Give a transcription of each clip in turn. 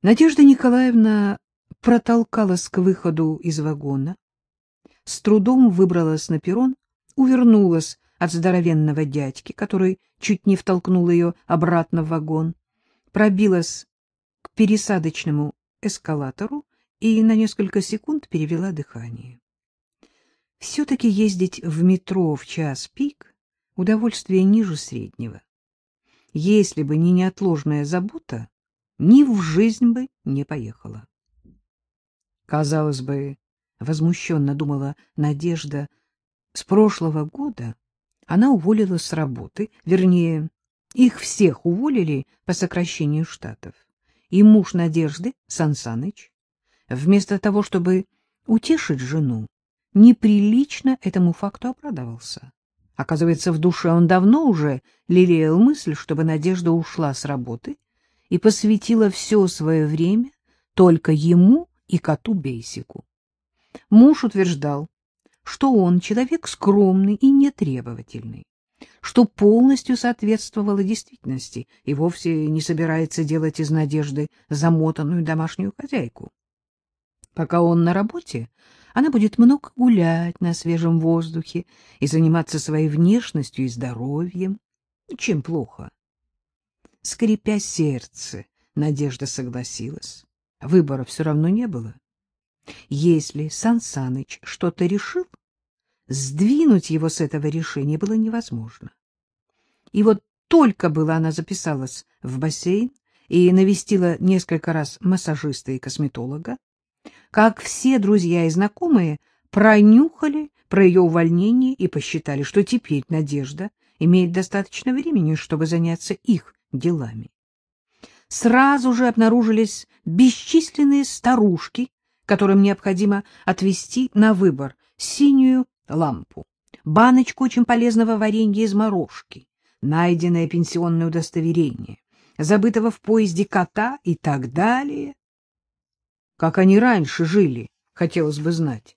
Надежда Николаевна протолкалась к выходу из вагона, с трудом выбралась на перрон, увернулась от здоровенного дядьки, который чуть не втолкнул ее обратно в вагон, пробилась к пересадочному эскалатору и на несколько секунд перевела дыхание. Все-таки ездить в метро в час пик — удовольствие ниже среднего. Если бы не неотложная забота, ни в жизнь бы не поехала. Казалось бы, возмущенно думала Надежда, с прошлого года она уволилась с работы, вернее, их всех уволили по сокращению штатов. И муж Надежды, Сансаныч, вместо того, чтобы утешить жену, неприлично этому факту обрадовался. Оказывается, в душе он давно уже лелеял мысль, чтобы Надежда ушла с работы и посвятила все свое время только ему и коту Бейсику. Муж утверждал, что он человек скромный и нетребовательный, что полностью соответствовало действительности и вовсе не собирается делать из Надежды замотанную домашнюю хозяйку. Пока он на работе, она будет много гулять на свежем воздухе и заниматься своей внешностью и здоровьем. Чем плохо? Скрипя сердце, Надежда согласилась. Выбора все равно не было. Если Сан Саныч что-то решил, сдвинуть его с этого решения было невозможно. И вот только была она записалась в бассейн и навестила несколько раз массажиста и косметолога, как все друзья и знакомые пронюхали про ее увольнение и посчитали, что теперь Надежда имеет достаточно времени, чтобы заняться их делами. Сразу же обнаружились бесчисленные старушки, которым необходимо отвести на выбор синюю лампу, баночку очень полезного варенья из морожки, найденное пенсионное удостоверение, забытого в поезде кота и так далее. Как они раньше жили, хотелось бы знать.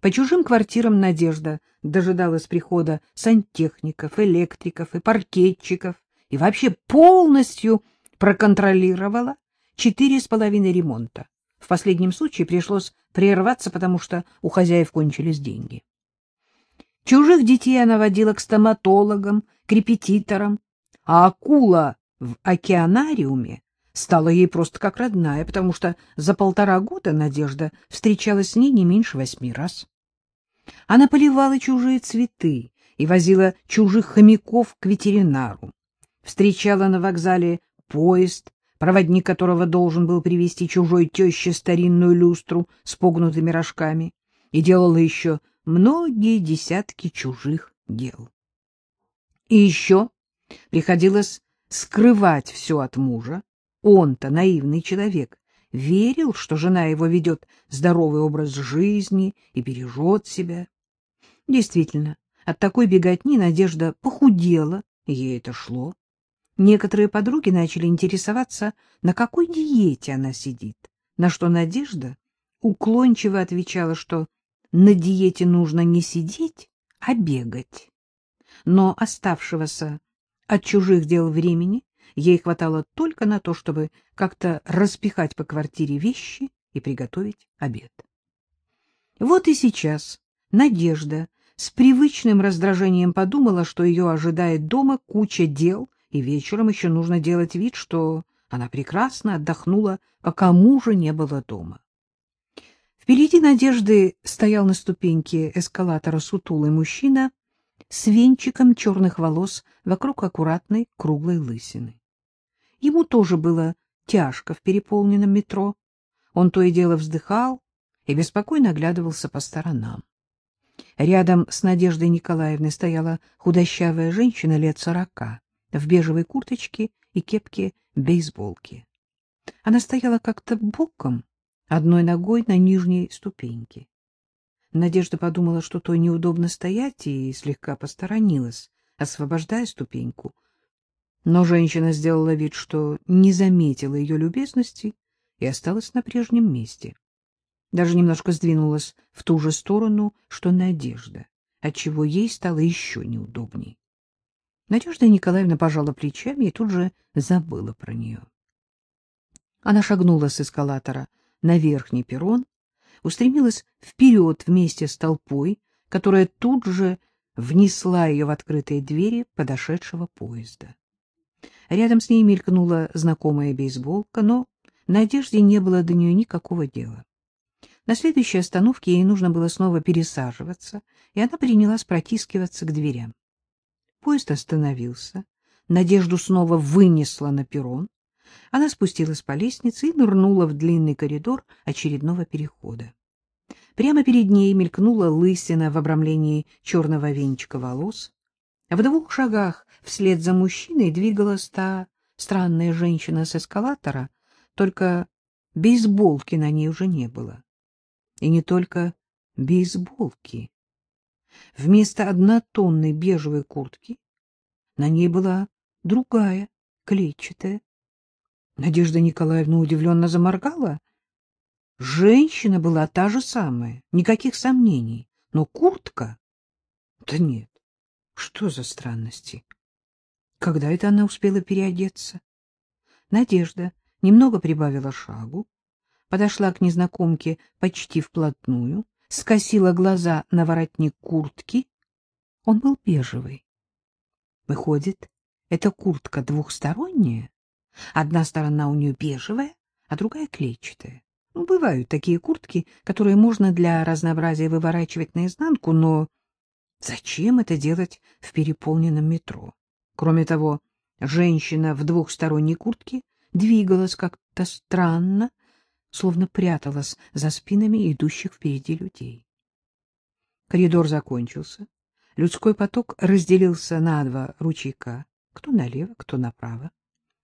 По чужим квартирам Надежда дожидалась прихода сантехников, электриков и паркетчиков, и вообще полностью проконтролировала четыре с половиной ремонта. В последнем случае пришлось прерваться, потому что у хозяев кончились деньги. Чужих детей она водила к стоматологам, к репетиторам, а акула в океанариуме стала ей просто как родная, потому что за полтора года Надежда встречалась с ней не меньше восьми раз. Она поливала чужие цветы и возила чужих хомяков к ветеринару встречала на вокзале поезд, проводник которого должен был привезти чужой теще старинную люстру с погнутыми рожками, и делала еще многие десятки чужих дел. И еще приходилось скрывать все от мужа. Он-то, наивный человек, верил, что жена его ведет здоровый образ жизни и бережет себя. Действительно, от такой беготни Надежда похудела, ей это шло. Некоторые подруги начали интересоваться, на какой диете она сидит, на что Надежда уклончиво отвечала, что на диете нужно не сидеть, а бегать. Но оставшегося от чужих дел времени ей хватало только на то, чтобы как-то распихать по квартире вещи и приготовить обед. Вот и сейчас Надежда с привычным раздражением подумала, что ее ожидает дома куча дел, и вечером еще нужно делать вид, что она прекрасно отдохнула, пока мужа не было дома. Впереди Надежды стоял на ступеньке эскалатора сутулый мужчина с венчиком черных волос вокруг аккуратной круглой лысины. Ему тоже было тяжко в переполненном метро. Он то и дело вздыхал и беспокойно оглядывался по сторонам. Рядом с Надеждой Николаевной стояла худощавая женщина лет сорока в бежевой курточке и кепке бейсболки. Она стояла как-то боком, одной ногой на нижней ступеньке. Надежда подумала, что то неудобно стоять, и слегка посторонилась, освобождая ступеньку. Но женщина сделала вид, что не заметила ее любезности и осталась на прежнем месте. Даже немножко сдвинулась в ту же сторону, что Надежда, отчего ей стало еще неудобней. Надежда Николаевна пожала плечами и тут же забыла про нее. Она шагнула с эскалатора на верхний перрон, устремилась вперед вместе с толпой, которая тут же внесла ее в открытые двери подошедшего поезда. Рядом с ней мелькнула знакомая бейсболка, но Надежде не было до нее никакого дела. На следующей остановке ей нужно было снова пересаживаться, и она принялась протискиваться к дверям. Поезд остановился, Надежду снова вынесла на перрон, она спустилась по лестнице и нырнула в длинный коридор очередного перехода. Прямо перед ней мелькнула лысина в обрамлении черного венчика волос. В двух шагах вслед за мужчиной двигалась та странная женщина с эскалатора, только бейсболки на ней уже не было. И не только бейсболки. Вместо однотонной бежевой куртки на ней была другая, клетчатая. Надежда Николаевна удивленно заморгала. Женщина была та же самая, никаких сомнений, но куртка... Да нет, что за странности? Когда это она успела переодеться? Надежда немного прибавила шагу, подошла к незнакомке почти вплотную, скосила глаза на воротник куртки. Он был бежевый. Выходит, эта куртка двухсторонняя? Одна сторона у нее бежевая, а другая клетчатая. Ну, бывают такие куртки, которые можно для разнообразия выворачивать наизнанку, но зачем это делать в переполненном метро? Кроме того, женщина в двухсторонней куртке двигалась как-то странно, словно пряталась за спинами идущих впереди людей. Коридор закончился. Людской поток разделился на два ручейка, кто налево, кто направо.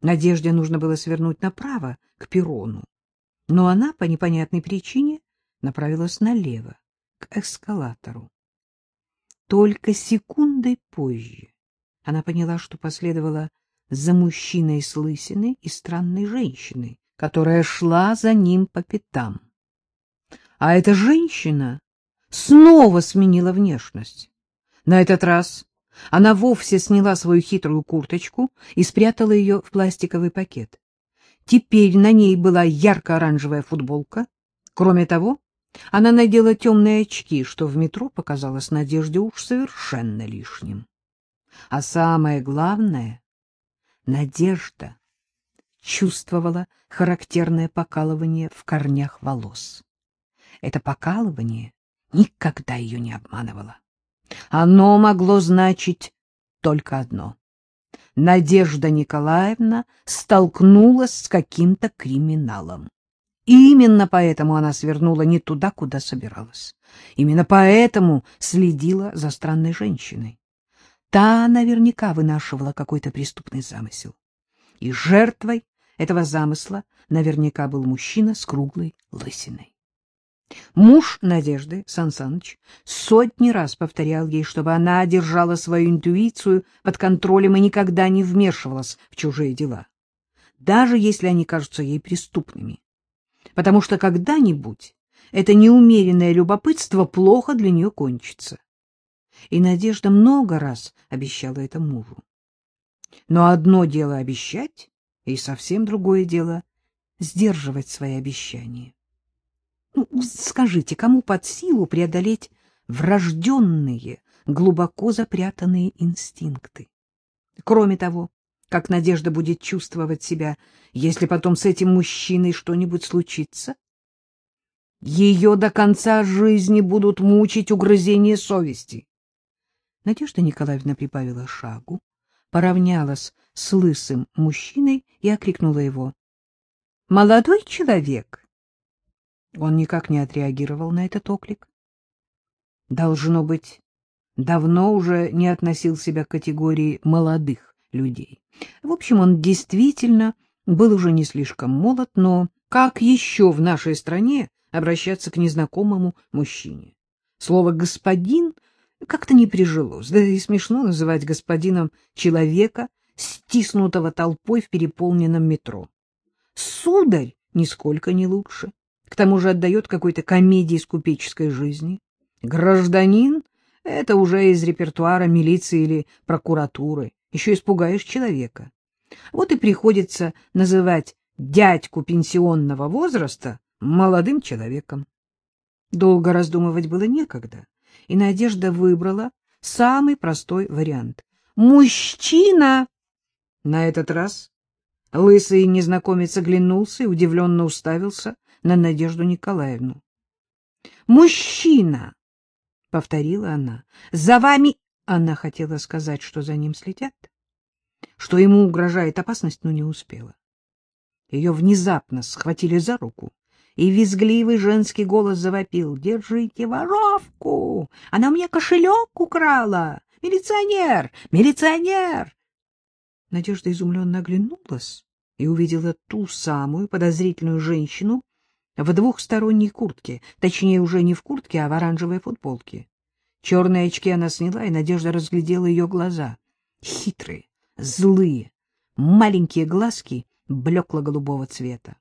Надежде нужно было свернуть направо, к перрону, но она по непонятной причине направилась налево, к эскалатору. Только секундой позже она поняла, что последовала за мужчиной с лысиной и странной женщиной, которая шла за ним по пятам. А эта женщина снова сменила внешность. На этот раз она вовсе сняла свою хитрую курточку и спрятала ее в пластиковый пакет. Теперь на ней была ярко-оранжевая футболка. Кроме того, она надела темные очки, что в метро показалось Надежде уж совершенно лишним. А самое главное, Надежда чувствовала характерное покалывание в корнях волос. Это покалывание никогда ее не обманывало. Оно могло значить только одно. Надежда Николаевна столкнулась с каким-то криминалом. И именно поэтому она свернула не туда, куда собиралась. Именно поэтому следила за странной женщиной. Та наверняка вынашивала какой-то преступный замысел. И жертвой этого замысла наверняка был мужчина с круглой лысиной. Муж Надежды, Сан Саныч, сотни раз повторял ей, чтобы она держала свою интуицию под контролем и никогда не вмешивалась в чужие дела, даже если они кажутся ей преступными. Потому что когда-нибудь это неумеренное любопытство плохо для нее кончится. И Надежда много раз обещала это мужу. Но одно дело обещать, и совсем другое дело сдерживать свои обещания. Ну, скажите, кому под силу преодолеть врожденные, глубоко запрятанные инстинкты? Кроме того, как Надежда будет чувствовать себя, если потом с этим мужчиной что-нибудь случится? Ее до конца жизни будут мучить угрызения совести. Надежда Николаевна прибавила шагу, поравнялась с лысым мужчиной и окликнула его. — Молодой человек! Он никак не отреагировал на этот оклик. Должно быть, давно уже не относил себя к категории молодых людей. В общем, он действительно был уже не слишком молод, но как еще в нашей стране обращаться к незнакомому мужчине? Слово «господин» как-то не прижилось, да и смешно называть господином человека, стиснутого толпой в переполненном метро. Сударь нисколько не лучше к тому же отдает какой-то комедии из купеческой жизни. Гражданин — это уже из репертуара милиции или прокуратуры, еще испугаешь человека. Вот и приходится называть дядьку пенсионного возраста молодым человеком. Долго раздумывать было некогда, и Надежда выбрала самый простой вариант. «Мужчина!» На этот раз лысый незнакомец оглянулся и удивленно уставился на Надежду Николаевну. «Мужчина!» — повторила она. «За вами...» — она хотела сказать, что за ним следят, что ему угрожает опасность, но не успела. Ее внезапно схватили за руку, и визгливый женский голос завопил. «Держите воровку! Она у меня кошелек украла! Милиционер! Милиционер!» Надежда изумленно оглянулась и увидела ту самую подозрительную женщину в двухсторонней куртке, точнее, уже не в куртке, а в оранжевой футболке. Черные очки она сняла, и Надежда разглядела ее глаза. Хитрые, злые, маленькие глазки блекло-голубого цвета.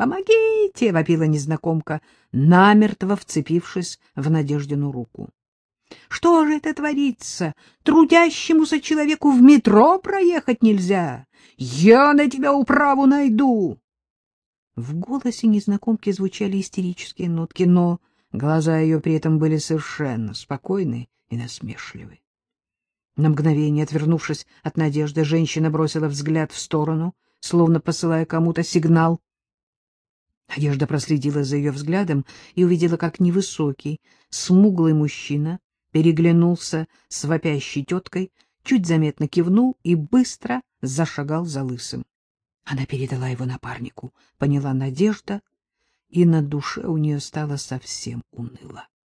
«Помогите!» — вопила незнакомка, намертво вцепившись в Надеждину руку. «Что же это творится? Трудящемуся человеку в метро проехать нельзя! Я на тебя управу найду!» В голосе незнакомки звучали истерические нотки, но глаза ее при этом были совершенно спокойны и насмешливы. На мгновение, отвернувшись от надежды, женщина бросила взгляд в сторону, словно посылая кому-то сигнал. Надежда проследила за ее взглядом и увидела, как невысокий, смуглый мужчина переглянулся с вопящей теткой, чуть заметно кивнул и быстро зашагал за лысым. Она передала его напарнику, поняла Надежда, и на душе у нее стало совсем уныло.